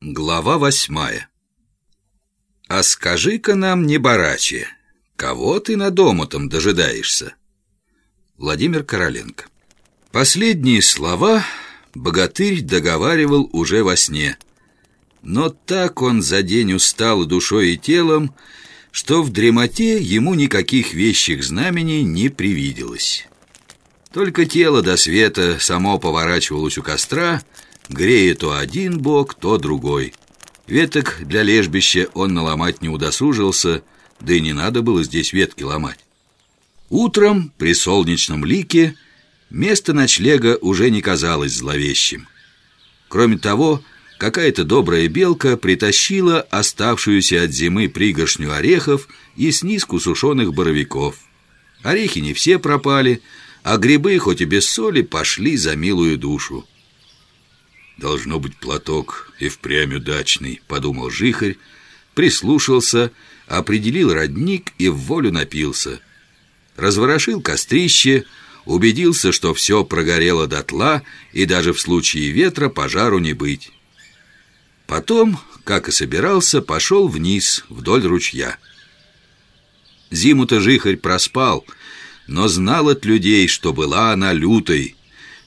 Глава восьмая «А скажи-ка нам, не бараче, кого ты над омутом дожидаешься?» Владимир Короленко Последние слова богатырь договаривал уже во сне. Но так он за день устал душой и телом, что в дремоте ему никаких вещих знамений не привиделось. Только тело до света само поворачивалось у костра, грея то один бок, то другой. Веток для лежбища он наломать не удосужился, да и не надо было здесь ветки ломать. Утром при солнечном лике место ночлега уже не казалось зловещим. Кроме того, какая-то добрая белка притащила оставшуюся от зимы пригоршню орехов и снизку сушеных боровиков. Орехи не все пропали, а грибы, хоть и без соли, пошли за милую душу. «Должно быть платок и впрямь удачный», — подумал Жихарь, прислушался, определил родник и в волю напился. Разворошил кострище, убедился, что все прогорело дотла, и даже в случае ветра пожару не быть. Потом, как и собирался, пошел вниз, вдоль ручья. Зиму-то Жихарь проспал, но знал от людей, что была она лютой,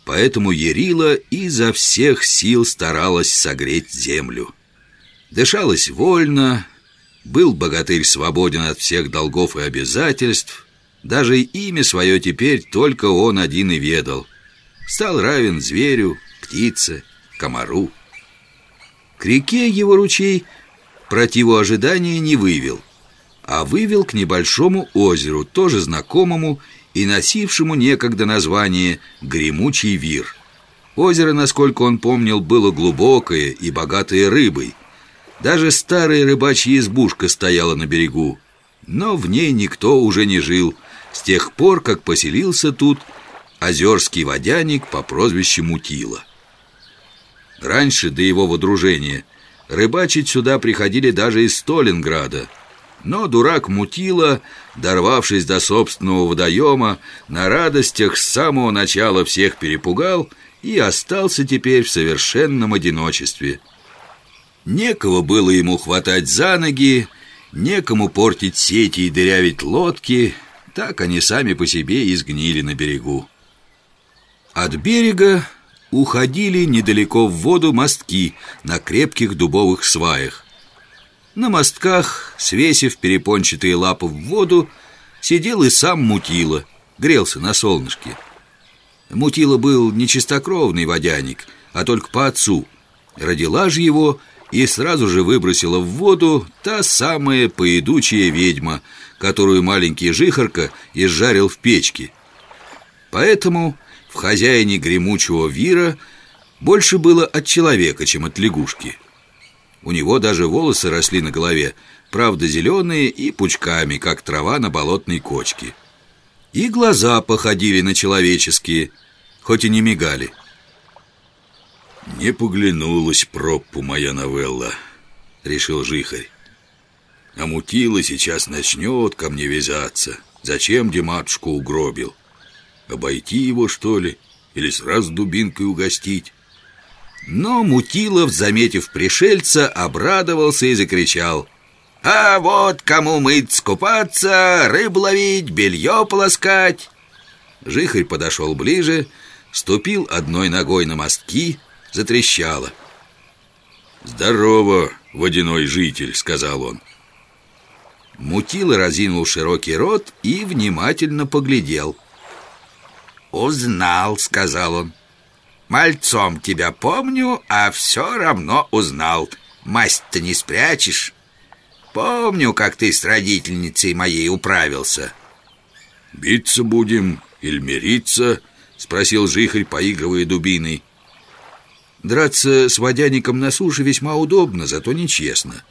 Поэтому Ярила изо всех сил старалась согреть землю. Дышалась вольно, был богатырь свободен от всех долгов и обязательств, даже имя свое теперь только он один и ведал. Стал равен зверю, птице, комару. К реке его ручей противу ожидания не вывел, а вывел к небольшому озеру, тоже знакомому и носившему некогда название «Гремучий вир». Озеро, насколько он помнил, было глубокое и богатое рыбой. Даже старая рыбачья избушка стояла на берегу. Но в ней никто уже не жил, с тех пор, как поселился тут озерский водяник по прозвищу Мутила. Раньше, до его водружения, рыбачить сюда приходили даже из Сталинграда – но дурак Мутила, дорвавшись до собственного водоема, на радостях с самого начала всех перепугал и остался теперь в совершенном одиночестве. Некого было ему хватать за ноги, некому портить сети и дырявить лодки, так они сами по себе и сгнили на берегу. От берега уходили недалеко в воду мостки на крепких дубовых сваях. На мостках, свесив перепончатые лапы в воду, сидел и сам Мутила, грелся на солнышке. Мутила был не чистокровный водяник, а только по отцу. Родила же его и сразу же выбросила в воду та самая поедучая ведьма, которую маленький жихарка изжарил в печке. Поэтому в хозяине гремучего вира больше было от человека, чем от лягушки. У него даже волосы росли на голове, правда зеленые и пучками, как трава на болотной кочке. И глаза походили на человеческие, хоть и не мигали. «Не поглянулась проппу моя новелла», — решил Жихарь. «А мутила сейчас начнет ко мне вязаться. Зачем Диматушку угробил? Обойти его, что ли? Или сразу дубинкой угостить?» Но Мутилов, заметив пришельца, обрадовался и закричал «А вот кому мыть, купаться, рыб ловить, белье полоскать!» Жихарь подошел ближе, ступил одной ногой на мостки, затрещало «Здорово, водяной житель!» — сказал он Мутила разинул широкий рот и внимательно поглядел «Узнал», — сказал он Мальцом тебя помню, а все равно узнал. Масть-то не спрячешь. Помню, как ты с родительницей моей управился. Биться будем или мириться? Спросил Жихарь, поигрывая дубиной. Драться с водяником на суше весьма удобно, зато нечестно.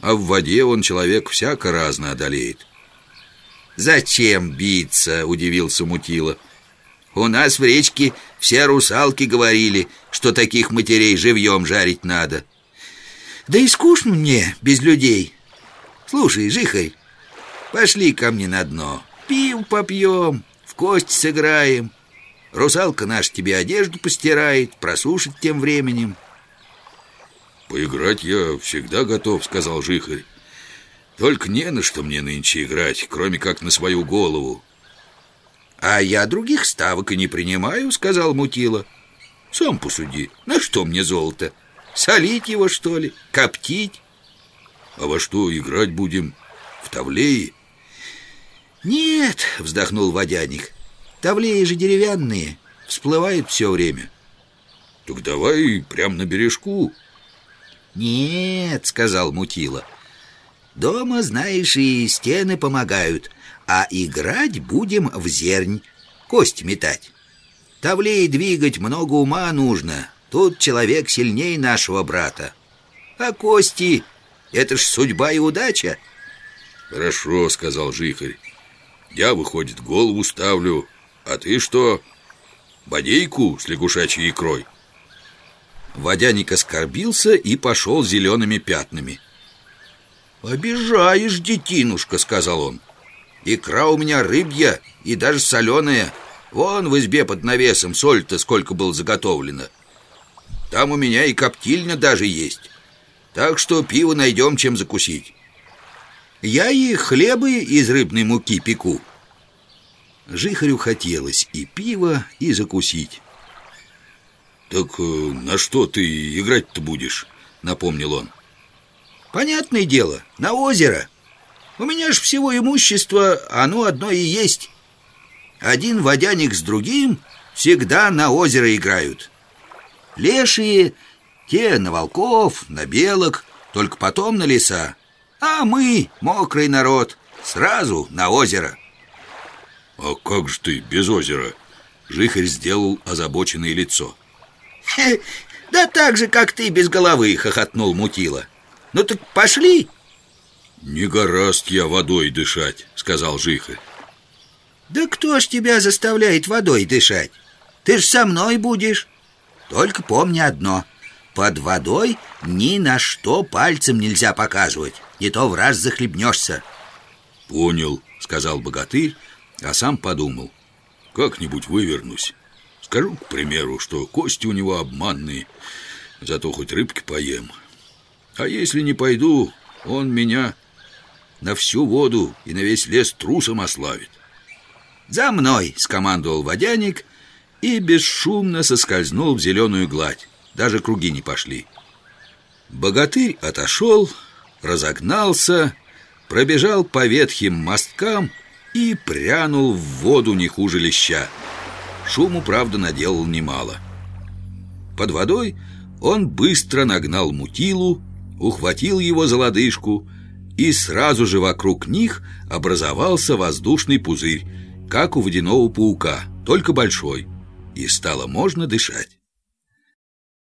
А в воде он человек всяко разно одолеет. «Зачем биться?» — удивился Мутила. У нас в речке все русалки говорили, что таких матерей живьем жарить надо. Да и скучно мне без людей. Слушай, Жихарь, пошли ко мне на дно. Пив попьем, в кость сыграем. Русалка наша тебе одежду постирает, просушит тем временем. Поиграть я всегда готов, сказал Жихарь. Только не на что мне нынче играть, кроме как на свою голову. А я других ставок и не принимаю, сказал Мутила. Сам посуди, на что мне золото? Солить его, что ли? Коптить? А во что играть будем? В тавлеи? Нет, вздохнул водяник. Тавлеи же деревянные, всплывают все время. Так давай прям на бережку. Нет, сказал Мутила. Дома, знаешь, и стены помогают, а играть будем в зернь, кость метать. Тавлей двигать много ума нужно, тут человек сильнее нашего брата. А кости — это ж судьба и удача. Хорошо, сказал Жихарь. Я, выходит, голову ставлю, а ты что? Бодейку с лягушачьей икрой. Водяник оскорбился и пошел зелеными пятнами. «Обижаешь, детинушка», — сказал он. «Икра у меня рыбья и даже соленая. Вон в избе под навесом соль-то сколько было заготовлено. Там у меня и коптильня даже есть. Так что пиво найдем, чем закусить. Я и хлебы из рыбной муки пеку». Жихарю хотелось и пиво, и закусить. «Так э, на что ты играть-то будешь?» — напомнил он. Понятное дело, на озеро. У меня ж всего имущество, оно одно и есть. Один водяник с другим всегда на озеро играют. Лешие, те на волков, на белок, только потом на леса. А мы, мокрый народ, сразу на озеро. А как же ты без озера? Жихарь сделал озабоченное лицо. Да так же, как ты без головы, хохотнул Мутила. Ну так пошли Не гораст я водой дышать, сказал Жихарь. Да кто ж тебя заставляет водой дышать? Ты ж со мной будешь. Только помни одно. Под водой ни на что пальцем нельзя показывать. Не то в раз захлебнешься Понял, сказал богатырь, а сам подумал. Как-нибудь вывернусь. Скажу, к примеру, что кости у него обманные Зато хоть рыбки поем. А если не пойду, он меня на всю воду и на весь лес трусом ославит. «За мной!» — скомандовал водяник и бесшумно соскользнул в зеленую гладь. Даже круги не пошли. Богатырь отошел, разогнался, пробежал по ветхим мосткам и прянул в воду не хуже леща. Шуму, правда, наделал немало. Под водой он быстро нагнал мутилу, ухватил его за лодыжку, и сразу же вокруг них образовался воздушный пузырь, как у водяного паука, только большой, и стало можно дышать.